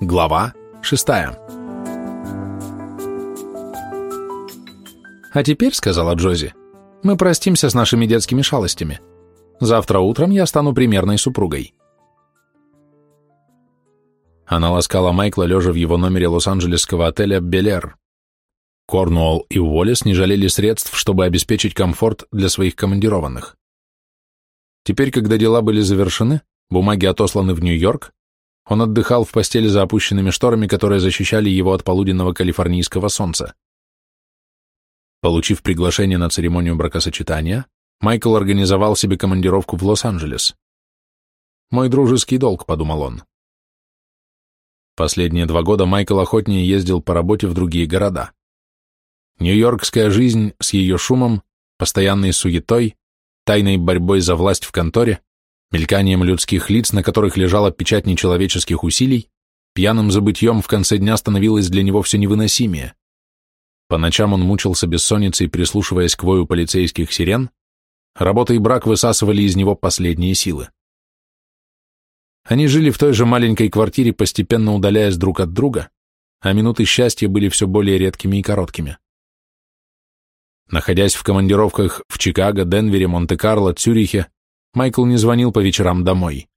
Глава шестая «А теперь, — сказала Джози, — мы простимся с нашими детскими шалостями. Завтра утром я стану примерной супругой». Она ласкала Майкла, лежа в его номере лос-анджелесского отеля «Белер». Корнуолл и Уоллес не жалели средств, чтобы обеспечить комфорт для своих командированных. Теперь, когда дела были завершены, бумаги отосланы в Нью-Йорк, он отдыхал в постели за опущенными шторами, которые защищали его от полуденного калифорнийского солнца. Получив приглашение на церемонию бракосочетания, Майкл организовал себе командировку в Лос-Анджелес. «Мой дружеский долг», — подумал он. Последние два года Майкл охотнее ездил по работе в другие города. Нью-Йоркская жизнь с ее шумом, постоянной суетой, тайной борьбой за власть в конторе, мельканием людских лиц, на которых лежала печать нечеловеческих усилий, пьяным забытьем в конце дня становилось для него все невыносимее. По ночам он мучился бессонницей, прислушиваясь к вою полицейских сирен, работа и брак высасывали из него последние силы. Они жили в той же маленькой квартире, постепенно удаляясь друг от друга, а минуты счастья были все более редкими и короткими. Находясь в командировках в Чикаго, Денвере, Монте-Карло, Цюрихе, Майкл не звонил по вечерам домой.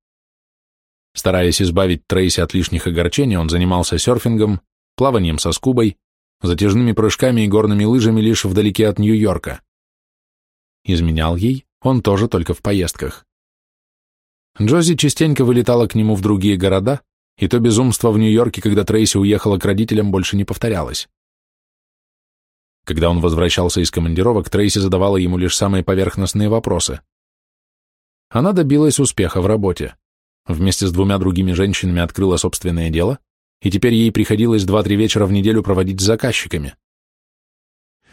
Стараясь избавить Трейси от лишних огорчений, он занимался серфингом, плаванием со скубой, затяжными прыжками и горными лыжами лишь вдалеке от Нью-Йорка. Изменял ей он тоже только в поездках. Джози частенько вылетала к нему в другие города, и то безумство в Нью-Йорке, когда Трейси уехала к родителям, больше не повторялось. Когда он возвращался из командировок, Трейси задавала ему лишь самые поверхностные вопросы. Она добилась успеха в работе. Вместе с двумя другими женщинами открыла собственное дело, и теперь ей приходилось два-три вечера в неделю проводить с заказчиками.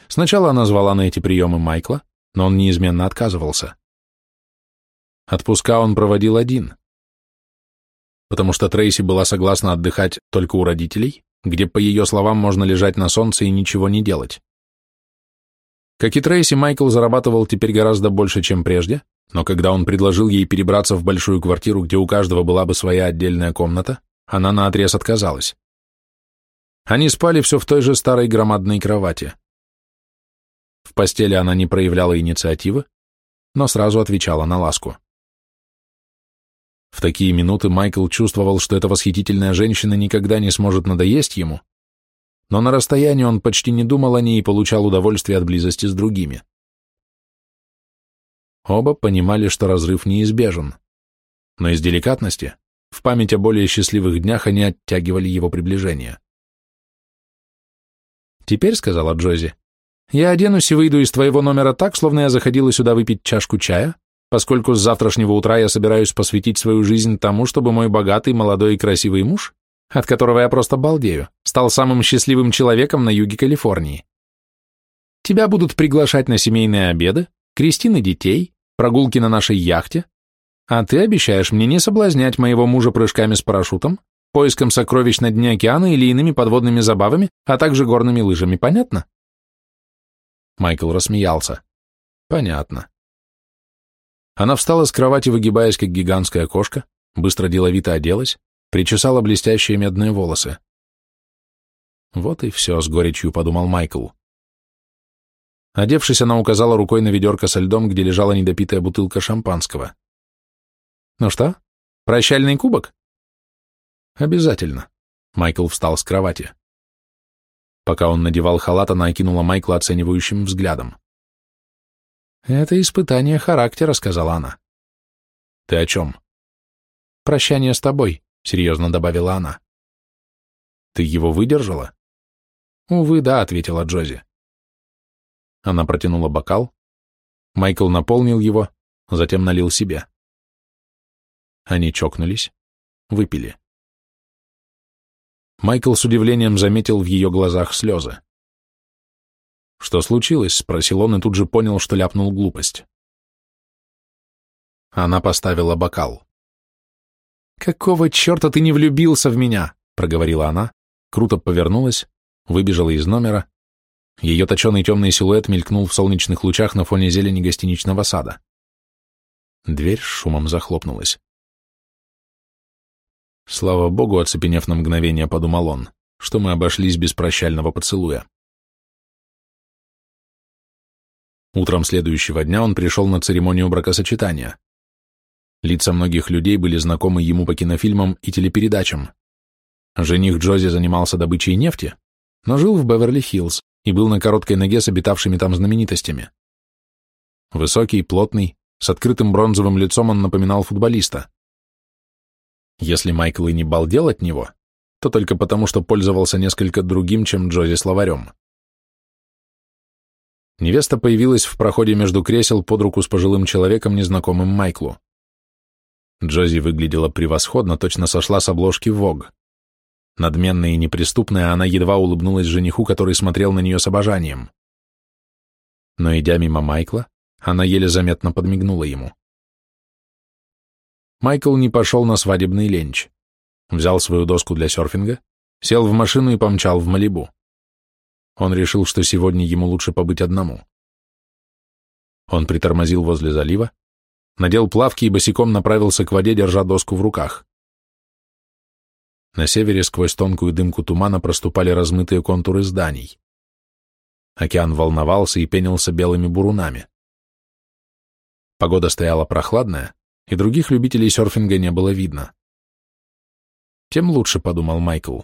Сначала она звала на эти приемы Майкла, но он неизменно отказывался. Отпуска он проводил один, потому что Трейси была согласна отдыхать только у родителей, где, по ее словам, можно лежать на солнце и ничего не делать. Как и Трейси, Майкл зарабатывал теперь гораздо больше, чем прежде, но когда он предложил ей перебраться в большую квартиру, где у каждого была бы своя отдельная комната, она наотрез отказалась. Они спали все в той же старой громадной кровати. В постели она не проявляла инициативы, но сразу отвечала на ласку. В такие минуты Майкл чувствовал, что эта восхитительная женщина никогда не сможет надоесть ему, но на расстоянии он почти не думал о ней и получал удовольствие от близости с другими. Оба понимали, что разрыв неизбежен, но из деликатности в память о более счастливых днях они оттягивали его приближение. «Теперь», — сказала Джози, — «я оденусь и выйду из твоего номера так, словно я заходила сюда выпить чашку чая, поскольку с завтрашнего утра я собираюсь посвятить свою жизнь тому, чтобы мой богатый, молодой и красивый муж от которого я просто балдею, стал самым счастливым человеком на юге Калифорнии. Тебя будут приглашать на семейные обеды, крестины детей, прогулки на нашей яхте, а ты обещаешь мне не соблазнять моего мужа прыжками с парашютом, поиском сокровищ на дне океана или иными подводными забавами, а также горными лыжами, понятно? Майкл рассмеялся. Понятно. Она встала с кровати, выгибаясь, как гигантская кошка, быстро деловито оделась, причесала блестящие медные волосы. Вот и все, с горечью подумал Майкл. Одевшись, она указала рукой на ведерко со льдом, где лежала недопитая бутылка шампанского. «Ну что, прощальный кубок?» «Обязательно». Майкл встал с кровати. Пока он надевал халат, она окинула Майкла оценивающим взглядом. «Это испытание характера», — сказала она. «Ты о чем?» «Прощание с тобой. — серьезно добавила она. «Ты его выдержала?» «Увы, да», — ответила Джози. Она протянула бокал. Майкл наполнил его, затем налил себе. Они чокнулись, выпили. Майкл с удивлением заметил в ее глазах слезы. «Что случилось?» — спросил он и тут же понял, что ляпнул глупость. Она поставила бокал. «Какого черта ты не влюбился в меня?» — проговорила она, круто повернулась, выбежала из номера. Ее точеный темный силуэт мелькнул в солнечных лучах на фоне зелени гостиничного сада. Дверь шумом захлопнулась. Слава богу, оцепенев на мгновение, подумал он, что мы обошлись без прощального поцелуя. Утром следующего дня он пришел на церемонию бракосочетания. Лица многих людей были знакомы ему по кинофильмам и телепередачам. Жених Джози занимался добычей нефти, но жил в Беверли-Хиллз и был на короткой ноге с обитавшими там знаменитостями. Высокий, плотный, с открытым бронзовым лицом он напоминал футболиста. Если Майкл и не балдел от него, то только потому, что пользовался несколько другим, чем Джози словарем. Невеста появилась в проходе между кресел под руку с пожилым человеком, незнакомым Майклу. Джози выглядела превосходно, точно сошла с обложки Vogue. Надменная и неприступная, она едва улыбнулась жениху, который смотрел на нее с обожанием. Но, идя мимо Майкла, она еле заметно подмигнула ему. Майкл не пошел на свадебный ленч. Взял свою доску для серфинга, сел в машину и помчал в Малибу. Он решил, что сегодня ему лучше побыть одному. Он притормозил возле залива, надел плавки и босиком направился к воде, держа доску в руках. На севере сквозь тонкую дымку тумана проступали размытые контуры зданий. Океан волновался и пенился белыми бурунами. Погода стояла прохладная, и других любителей серфинга не было видно. Тем лучше, подумал Майкл.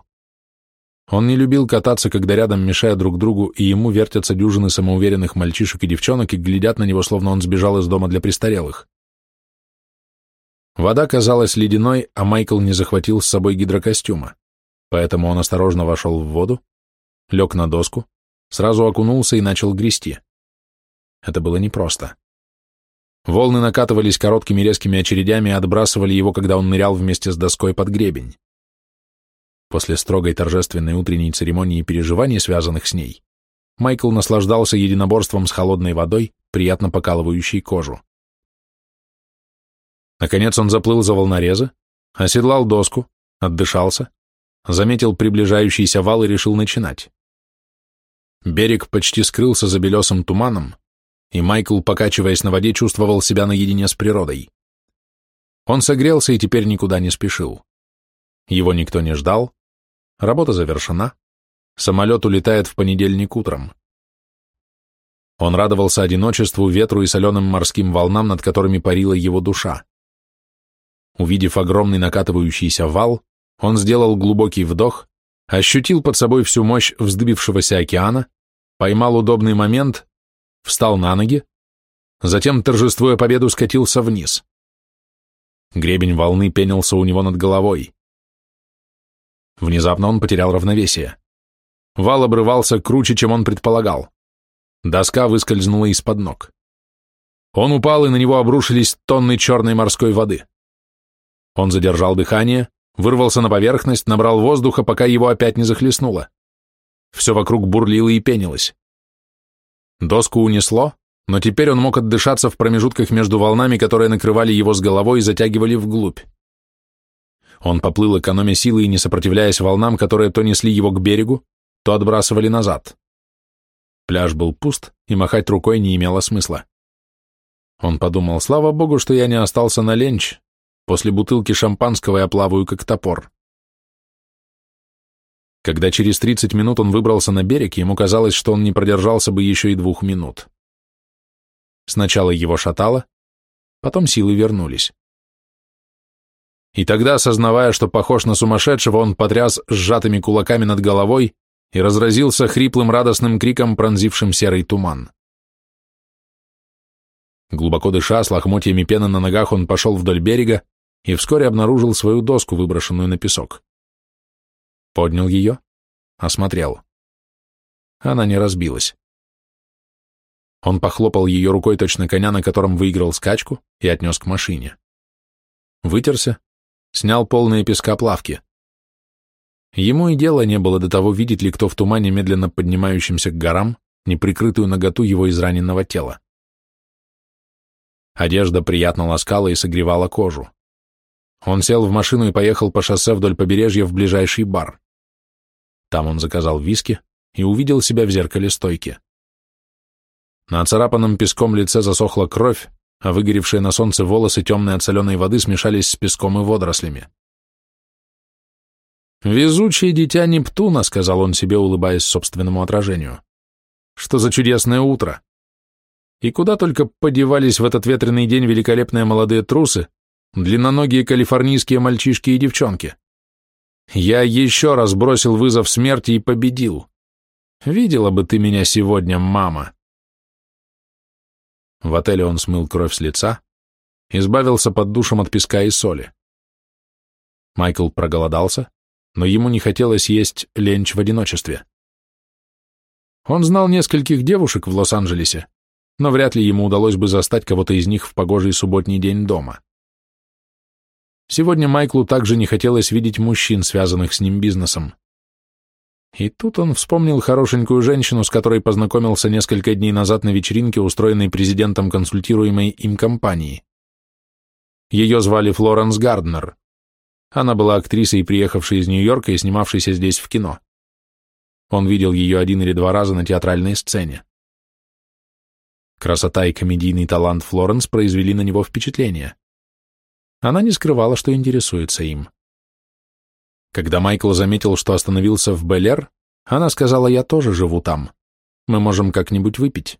Он не любил кататься, когда рядом, мешая друг другу, и ему вертятся дюжины самоуверенных мальчишек и девчонок и глядят на него, словно он сбежал из дома для престарелых. Вода казалась ледяной, а Майкл не захватил с собой гидрокостюма, поэтому он осторожно вошел в воду, лег на доску, сразу окунулся и начал грести. Это было непросто. Волны накатывались короткими резкими очередями и отбрасывали его, когда он нырял вместе с доской под гребень. После строгой торжественной утренней церемонии переживаний, связанных с ней, Майкл наслаждался единоборством с холодной водой, приятно покалывающей кожу. Наконец он заплыл за волнорезы, оседлал доску, отдышался, заметил приближающийся вал и решил начинать. Берег почти скрылся за белесым туманом, и Майкл, покачиваясь на воде, чувствовал себя наедине с природой. Он согрелся и теперь никуда не спешил. Его никто не ждал, Работа завершена. Самолет улетает в понедельник утром. Он радовался одиночеству, ветру и соленым морским волнам, над которыми парила его душа. Увидев огромный накатывающийся вал, он сделал глубокий вдох, ощутил под собой всю мощь вздыбившегося океана, поймал удобный момент, встал на ноги, затем, торжествуя победу, скатился вниз. Гребень волны пенился у него над головой. Внезапно он потерял равновесие. Вал обрывался круче, чем он предполагал. Доска выскользнула из-под ног. Он упал, и на него обрушились тонны черной морской воды. Он задержал дыхание, вырвался на поверхность, набрал воздуха, пока его опять не захлестнуло. Все вокруг бурлило и пенилось. Доску унесло, но теперь он мог отдышаться в промежутках между волнами, которые накрывали его с головой и затягивали вглубь. Он поплыл, экономя силы и не сопротивляясь волнам, которые то несли его к берегу, то отбрасывали назад. Пляж был пуст, и махать рукой не имело смысла. Он подумал, слава богу, что я не остался на ленч. После бутылки шампанского я плаваю, как топор. Когда через 30 минут он выбрался на берег, ему казалось, что он не продержался бы еще и двух минут. Сначала его шатало, потом силы вернулись. И тогда, осознавая, что похож на сумасшедшего, он потряс сжатыми кулаками над головой и разразился хриплым радостным криком, пронзившим серый туман. Глубоко дыша, с лохмотьями пены на ногах, он пошел вдоль берега и вскоре обнаружил свою доску, выброшенную на песок. Поднял ее, осмотрел. Она не разбилась. Он похлопал ее рукой точно коня, на котором выиграл скачку, и отнес к машине. Вытерся, снял полные песка плавки. Ему и дела не было до того, видеть ли кто в тумане, медленно поднимающемся к горам, неприкрытую наготу его израненного тела. Одежда приятно ласкала и согревала кожу. Он сел в машину и поехал по шоссе вдоль побережья в ближайший бар. Там он заказал виски и увидел себя в зеркале стойки. На оцарапанном песком лице засохла кровь, а выгоревшие на солнце волосы темной от соленой воды смешались с песком и водорослями. «Везучее дитя Нептуна», — сказал он себе, улыбаясь собственному отражению. «Что за чудесное утро!» И куда только подевались в этот ветреный день великолепные молодые трусы, длинноногие калифорнийские мальчишки и девчонки. Я еще раз бросил вызов смерти и победил. Видела бы ты меня сегодня, мама. В отеле он смыл кровь с лица, избавился под душем от песка и соли. Майкл проголодался, но ему не хотелось есть ленч в одиночестве. Он знал нескольких девушек в Лос-Анджелесе, но вряд ли ему удалось бы застать кого-то из них в погожий субботний день дома. Сегодня Майклу также не хотелось видеть мужчин, связанных с ним бизнесом. И тут он вспомнил хорошенькую женщину, с которой познакомился несколько дней назад на вечеринке, устроенной президентом консультируемой им компании. Ее звали Флоренс Гарднер. Она была актрисой, приехавшей из Нью-Йорка и снимавшейся здесь в кино. Он видел ее один или два раза на театральной сцене. Красота и комедийный талант Флоренс произвели на него впечатление. Она не скрывала, что интересуется им. Когда Майкл заметил, что остановился в Белер, она сказала, «Я тоже живу там. Мы можем как-нибудь выпить».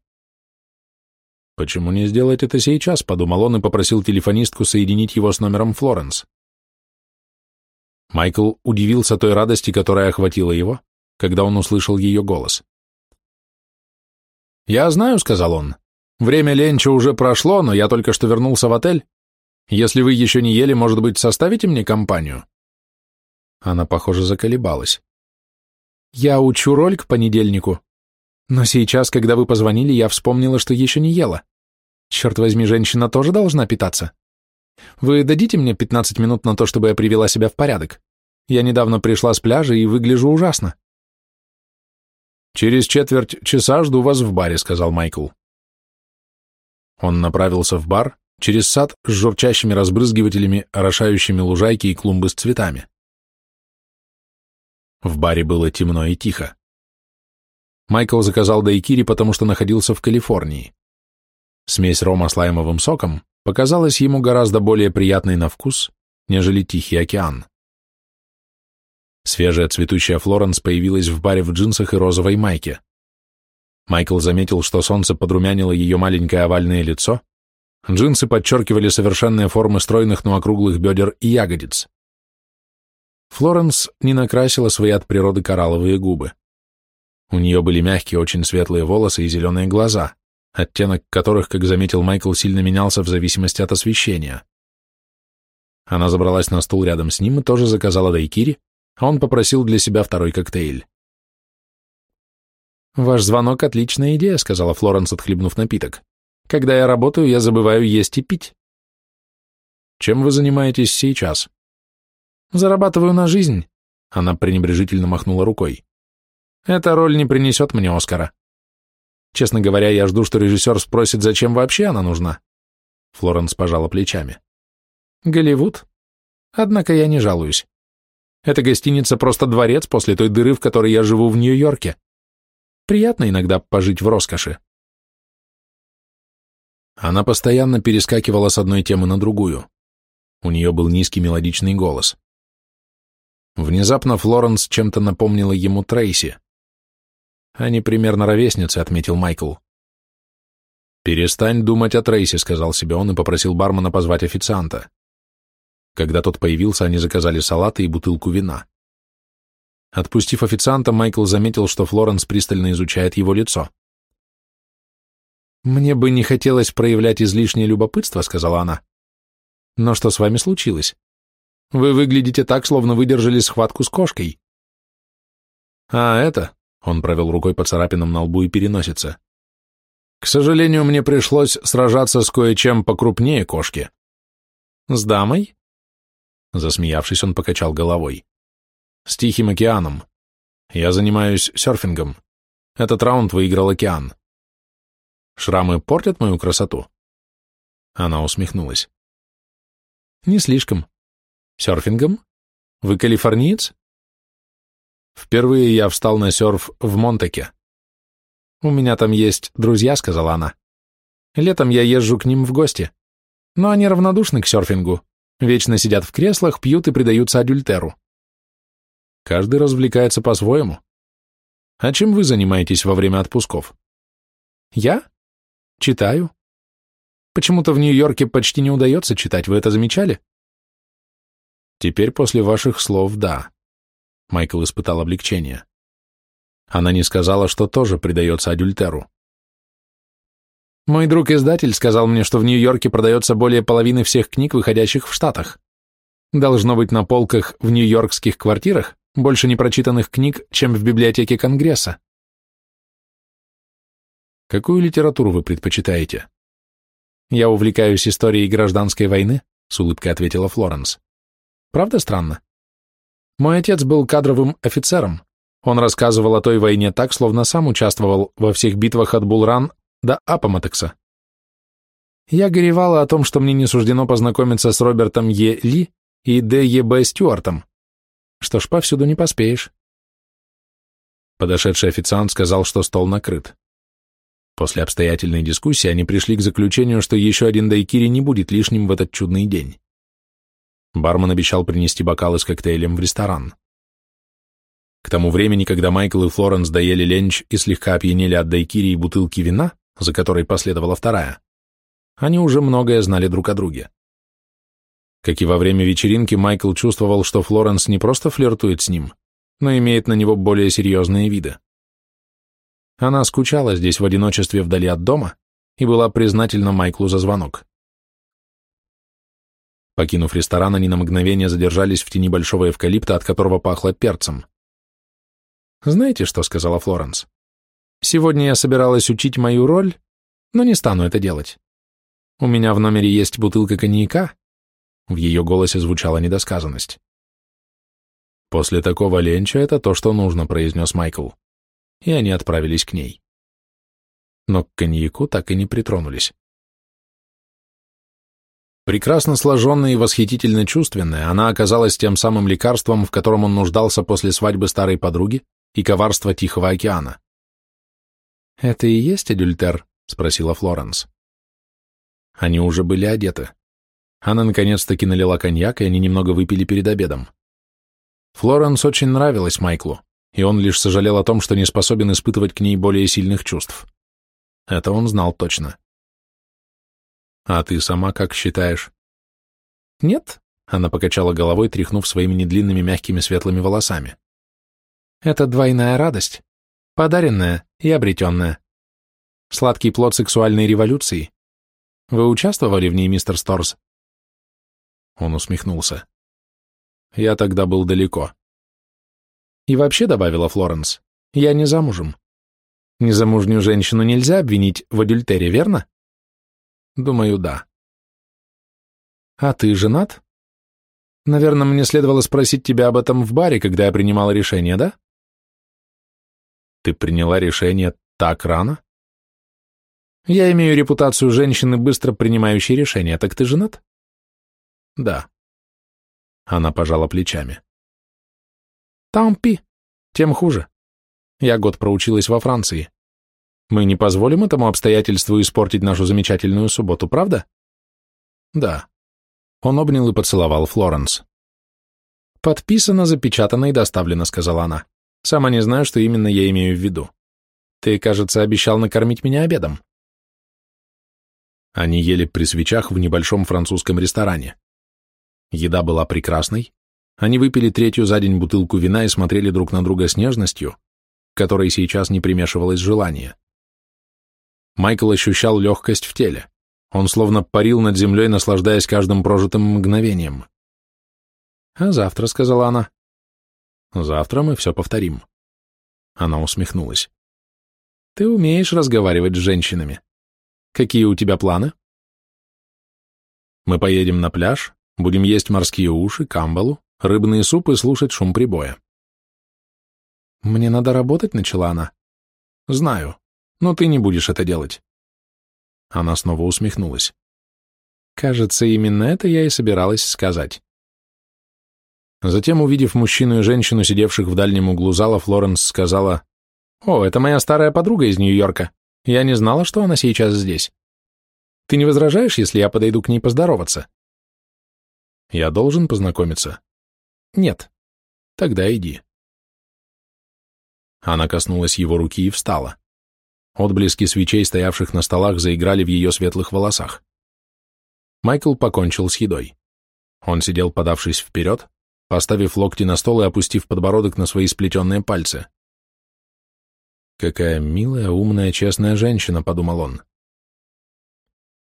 «Почему не сделать это сейчас?» — подумал он и попросил телефонистку соединить его с номером Флоренс. Майкл удивился той радости, которая охватила его, когда он услышал ее голос. «Я знаю», — сказал он, — «время ленча уже прошло, но я только что вернулся в отель. Если вы еще не ели, может быть, составите мне компанию?» Она, похоже, заколебалась. «Я учу роль к понедельнику, но сейчас, когда вы позвонили, я вспомнила, что еще не ела. Черт возьми, женщина тоже должна питаться. Вы дадите мне 15 минут на то, чтобы я привела себя в порядок? Я недавно пришла с пляжа и выгляжу ужасно». «Через четверть часа жду вас в баре», — сказал Майкл. Он направился в бар, через сад с журчащими разбрызгивателями, орошающими лужайки и клумбы с цветами. В баре было темно и тихо. Майкл заказал дайкири, потому что находился в Калифорнии. Смесь рома с лаймовым соком показалась ему гораздо более приятной на вкус, нежели Тихий океан. Свежая цветущая Флоренс появилась в баре в джинсах и розовой майке. Майкл заметил, что солнце подрумянило ее маленькое овальное лицо, джинсы подчеркивали совершенные формы стройных, но округлых бедер и ягодиц. Флоренс не накрасила свои от природы коралловые губы. У нее были мягкие, очень светлые волосы и зеленые глаза, оттенок которых, как заметил Майкл, сильно менялся в зависимости от освещения. Она забралась на стул рядом с ним и тоже заказала дайкири, а он попросил для себя второй коктейль. «Ваш звонок — отличная идея», — сказала Флоренс, отхлебнув напиток. «Когда я работаю, я забываю есть и пить». «Чем вы занимаетесь сейчас?» Зарабатываю на жизнь. Она пренебрежительно махнула рукой. Эта роль не принесет мне Оскара. Честно говоря, я жду, что режиссер спросит, зачем вообще она нужна. Флоренс пожала плечами. Голливуд. Однако я не жалуюсь. Эта гостиница просто дворец после той дыры, в которой я живу в Нью-Йорке. Приятно иногда пожить в роскоши. Она постоянно перескакивала с одной темы на другую. У нее был низкий мелодичный голос. Внезапно Флоренс чем-то напомнила ему Трейси. Они примерно ровесницы, отметил Майкл. «Перестань думать о Трейси», — сказал себе он и попросил бармена позвать официанта. Когда тот появился, они заказали салаты и бутылку вина. Отпустив официанта, Майкл заметил, что Флоренс пристально изучает его лицо. «Мне бы не хотелось проявлять излишнее любопытство», — сказала она. «Но что с вами случилось? Вы выглядите так, словно выдержали схватку с кошкой. А это, он провел рукой по царапинам на лбу и переносице. К сожалению, мне пришлось сражаться с кое-чем покрупнее кошки. С дамой? Засмеявшись, он покачал головой. С Тихим океаном. Я занимаюсь серфингом. Этот раунд выиграл океан. Шрамы портят мою красоту? Она усмехнулась. Не слишком. Серфингом? Вы калифорниец? Впервые я встал на серф в Монтеке. У меня там есть друзья, сказала она. Летом я езжу к ним в гости. Но они равнодушны к серфингу. Вечно сидят в креслах, пьют и предаются адюльтеру. Каждый развлекается по-своему. А чем вы занимаетесь во время отпусков? Я? Читаю. Почему-то в Нью-Йорке почти не удается читать, вы это замечали? Теперь после ваших слов да. Майкл испытал облегчение. Она не сказала, что тоже предается адюльтеру. Мой друг-издатель сказал мне, что в Нью-Йорке продается более половины всех книг, выходящих в Штатах. Должно быть на полках в нью-йоркских квартирах больше непрочитанных книг, чем в библиотеке Конгресса. Какую литературу вы предпочитаете? Я увлекаюсь историей гражданской войны, с улыбкой ответила Флоренс. Правда странно? Мой отец был кадровым офицером. Он рассказывал о той войне так, словно сам участвовал во всех битвах от Булран до Апоматекса. Я горевала о том, что мне не суждено познакомиться с Робертом Е. Ли и Д. Е. Б. Стюартом. Что ж, повсюду не поспеешь. Подошедший официант сказал, что стол накрыт. После обстоятельной дискуссии они пришли к заключению, что еще один дайкири не будет лишним в этот чудный день. Бармен обещал принести бокалы с коктейлем в ресторан. К тому времени, когда Майкл и Флоренс доели ленч и слегка опьянели от дайкири и бутылки вина, за которой последовала вторая, они уже многое знали друг о друге. Как и во время вечеринки, Майкл чувствовал, что Флоренс не просто флиртует с ним, но имеет на него более серьезные виды. Она скучала здесь в одиночестве вдали от дома и была признательна Майклу за звонок. Покинув ресторан, они на мгновение задержались в тени большого эвкалипта, от которого пахло перцем. «Знаете, что?» — сказала Флоренс. «Сегодня я собиралась учить мою роль, но не стану это делать. У меня в номере есть бутылка коньяка». В ее голосе звучала недосказанность. «После такого ленча это то, что нужно», — произнес Майкл и они отправились к ней. Но к коньяку так и не притронулись. Прекрасно сложенная и восхитительно чувственная, она оказалась тем самым лекарством, в котором он нуждался после свадьбы старой подруги и коварства Тихого океана. «Это и есть адюльтер?» — спросила Флоренс. Они уже были одеты. Она наконец-таки налила коньяк, и они немного выпили перед обедом. Флоренс очень нравилась Майклу и он лишь сожалел о том, что не способен испытывать к ней более сильных чувств. Это он знал точно. «А ты сама как считаешь?» «Нет», — она покачала головой, тряхнув своими недлинными мягкими светлыми волосами. «Это двойная радость, подаренная и обретенная. Сладкий плод сексуальной революции. Вы участвовали в ней, мистер Сторс?» Он усмехнулся. «Я тогда был далеко. И вообще, добавила Флоренс, я не замужем. Незамужнюю женщину нельзя обвинить в адюльтере, верно? Думаю, да. А ты женат? Наверное, мне следовало спросить тебя об этом в баре, когда я принимала решение, да? Ты приняла решение так рано? Я имею репутацию женщины, быстро принимающей решения. Так ты женат? Да. Она пожала плечами. Тампи. Тем хуже. Я год проучилась во Франции. Мы не позволим этому обстоятельству испортить нашу замечательную субботу, правда? Да. Он обнял и поцеловал Флоренс. «Подписано, запечатано и доставлено», — сказала она. «Сама не знаю, что именно я имею в виду. Ты, кажется, обещал накормить меня обедом». Они ели при свечах в небольшом французском ресторане. Еда была прекрасной, они выпили третью за день бутылку вина и смотрели друг на друга с нежностью, которой сейчас не примешивалось желание. Майкл ощущал легкость в теле. Он словно парил над землей, наслаждаясь каждым прожитым мгновением. «А завтра», — сказала она. «Завтра мы все повторим». Она усмехнулась. «Ты умеешь разговаривать с женщинами. Какие у тебя планы?» «Мы поедем на пляж, будем есть морские уши, камбалу, рыбные супы слушать шум прибоя. «Мне надо работать», — начала она. «Знаю, но ты не будешь это делать». Она снова усмехнулась. «Кажется, именно это я и собиралась сказать». Затем, увидев мужчину и женщину, сидевших в дальнем углу зала, Флоренс сказала, «О, это моя старая подруга из Нью-Йорка. Я не знала, что она сейчас здесь. Ты не возражаешь, если я подойду к ней поздороваться?» «Я должен познакомиться?» Нет. Тогда иди. Она коснулась его руки и встала. Отблески свечей, стоявших на столах, заиграли в ее светлых волосах. Майкл покончил с едой. Он сидел, подавшись вперед, поставив локти на стол и опустив подбородок на свои сплетенные пальцы. «Какая милая, умная, честная женщина», — подумал он.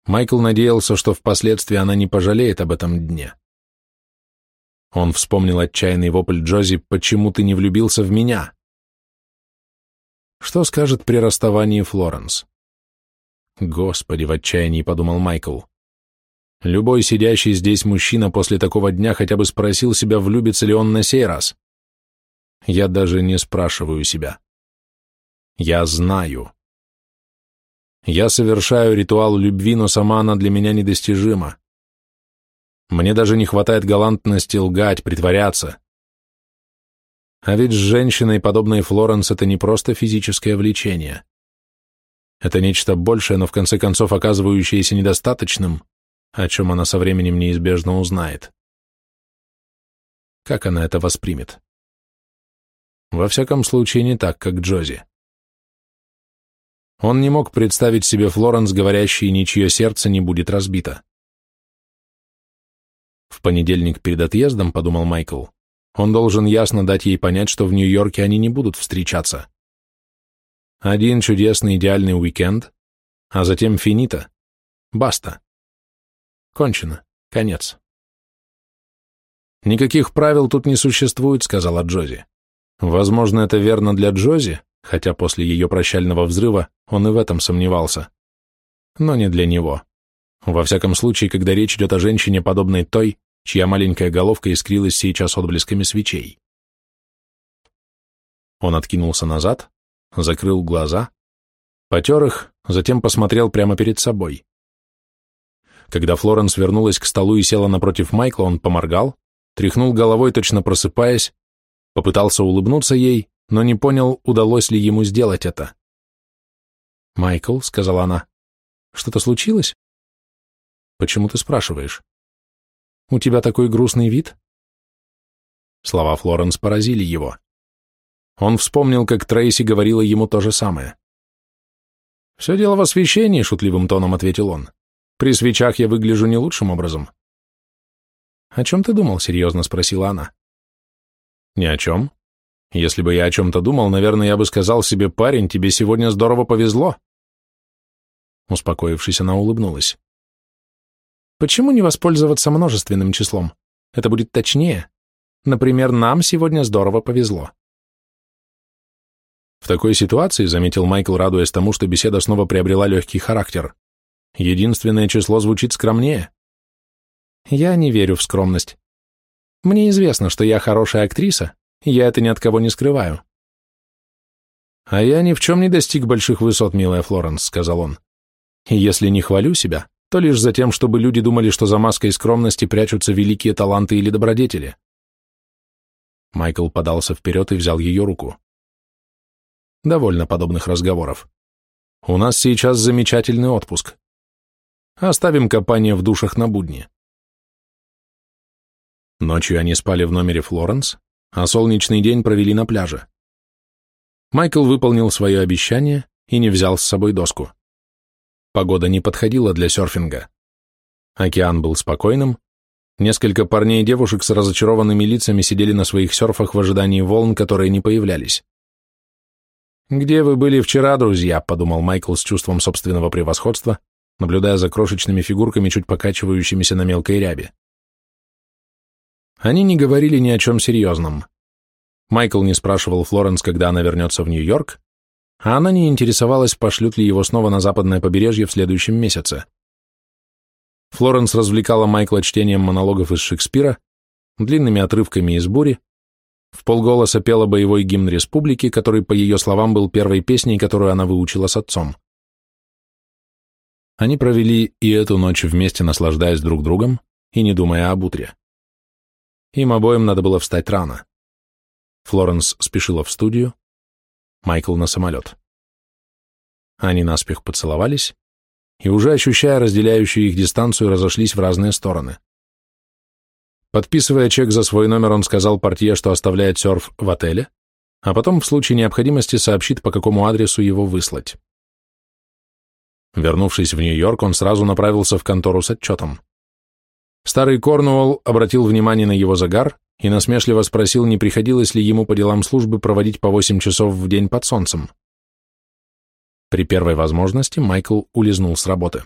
Майкл надеялся, что впоследствии она не пожалеет об этом дне. Он вспомнил отчаянный вопль Джози «Почему ты не влюбился в меня?» Что скажет при расставании Флоренс? Господи, в отчаянии подумал Майкл. Любой сидящий здесь мужчина после такого дня хотя бы спросил себя, влюбится ли он на сей раз. Я даже не спрашиваю себя. Я знаю. Я совершаю ритуал любви, но сама она для меня недостижима. Мне даже не хватает галантности лгать, притворяться. А ведь с женщиной, подобной Флоренс, это не просто физическое влечение. Это нечто большее, но в конце концов оказывающееся недостаточным, о чем она со временем неизбежно узнает. Как она это воспримет? Во всяком случае, не так, как Джози. Он не мог представить себе Флоренс, говорящей, ничье сердце не будет разбито. В понедельник перед отъездом, подумал Майкл, он должен ясно дать ей понять, что в Нью-Йорке они не будут встречаться. Один чудесный идеальный уикенд, а затем финита. Баста. Кончено. Конец. «Никаких правил тут не существует», — сказала Джози. Возможно, это верно для Джози, хотя после ее прощального взрыва он и в этом сомневался. Но не для него. Во всяком случае, когда речь идет о женщине, подобной той, чья маленькая головка искрилась сейчас отблесками свечей. Он откинулся назад, закрыл глаза, потер их, затем посмотрел прямо перед собой. Когда Флоренс вернулась к столу и села напротив Майкла, он поморгал, тряхнул головой, точно просыпаясь, попытался улыбнуться ей, но не понял, удалось ли ему сделать это. «Майкл», — сказала она, — «что-то случилось?» «Почему ты спрашиваешь?» У тебя такой грустный вид?» Слова Флоренс поразили его. Он вспомнил, как Трейси говорила ему то же самое. «Все дело в освещении», — шутливым тоном ответил он. «При свечах я выгляжу не лучшим образом». «О чем ты думал?» — серьезно спросила она. «Ни о чем. Если бы я о чем-то думал, наверное, я бы сказал себе, парень, тебе сегодня здорово повезло». Успокоившись, она улыбнулась. Почему не воспользоваться множественным числом? Это будет точнее. Например, нам сегодня здорово повезло. В такой ситуации, заметил Майкл, радуясь тому, что беседа снова приобрела легкий характер, единственное число звучит скромнее. Я не верю в скромность. Мне известно, что я хорошая актриса, я это ни от кого не скрываю. А я ни в чем не достиг больших высот, милая Флоренс, сказал он. И если не хвалю себя, то лишь за тем, чтобы люди думали, что за маской скромности прячутся великие таланты или добродетели. Майкл подался вперед и взял ее руку. Довольно подобных разговоров. У нас сейчас замечательный отпуск. Оставим копание в душах на будни. Ночью они спали в номере Флоренс, а солнечный день провели на пляже. Майкл выполнил свое обещание и не взял с собой доску. Погода не подходила для серфинга. Океан был спокойным, несколько парней и девушек с разочарованными лицами сидели на своих серфах в ожидании волн, которые не появлялись. «Где вы были вчера, друзья?» — подумал Майкл с чувством собственного превосходства, наблюдая за крошечными фигурками, чуть покачивающимися на мелкой рябе. Они не говорили ни о чем серьезном. Майкл не спрашивал Флоренс, когда она вернется в Нью-Йорк, а она не интересовалась, пошлют ли его снова на западное побережье в следующем месяце. Флоренс развлекала Майкла чтением монологов из Шекспира, длинными отрывками из «Бури», в полголоса пела боевой гимн республики, который, по ее словам, был первой песней, которую она выучила с отцом. Они провели и эту ночь вместе, наслаждаясь друг другом и не думая об утре. Им обоим надо было встать рано. Флоренс спешила в студию, Майкл на самолет. Они наспех поцеловались и, уже ощущая разделяющую их дистанцию, разошлись в разные стороны. Подписывая чек за свой номер, он сказал портье, что оставляет серф в отеле, а потом в случае необходимости сообщит, по какому адресу его выслать. Вернувшись в Нью-Йорк, он сразу направился в контору с отчетом. Старый Корнуолл обратил внимание на его загар и насмешливо спросил, не приходилось ли ему по делам службы проводить по 8 часов в день под солнцем. При первой возможности Майкл улизнул с работы.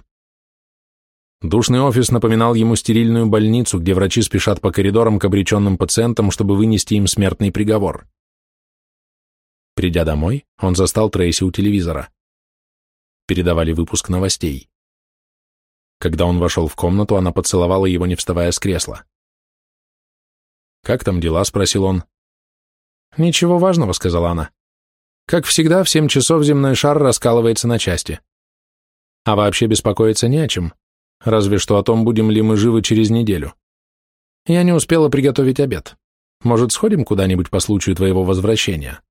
Душный офис напоминал ему стерильную больницу, где врачи спешат по коридорам к обреченным пациентам, чтобы вынести им смертный приговор. Придя домой, он застал Трейси у телевизора. Передавали выпуск новостей. Когда он вошел в комнату, она поцеловала его, не вставая с кресла. «Как там дела?» — спросил он. «Ничего важного», — сказала она. «Как всегда, в семь часов земной шар раскалывается на части. А вообще беспокоиться не о чем разве что о том, будем ли мы живы через неделю. Я не успела приготовить обед. Может, сходим куда-нибудь по случаю твоего возвращения?»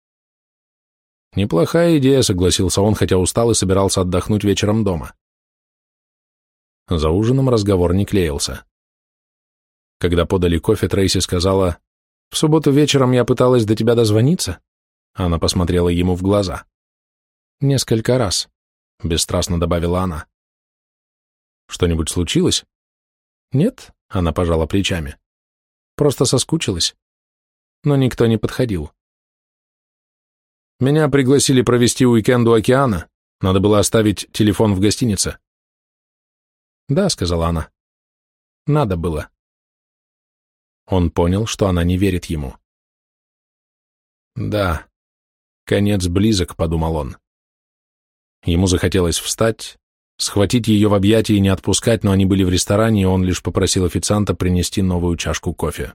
«Неплохая идея», — согласился он, хотя устал и собирался отдохнуть вечером дома. За ужином разговор не клеился. Когда подали кофе, Трейси сказала, «В субботу вечером я пыталась до тебя дозвониться?» Она посмотрела ему в глаза. «Несколько раз», — бесстрастно добавила она. Что-нибудь случилось? Нет, она пожала плечами. Просто соскучилась. Но никто не подходил. Меня пригласили провести уикенд у океана. Надо было оставить телефон в гостинице. Да, сказала она. Надо было. Он понял, что она не верит ему. Да, конец близок, подумал он. Ему захотелось встать, Схватить ее в объятия и не отпускать, но они были в ресторане, и он лишь попросил официанта принести новую чашку кофе.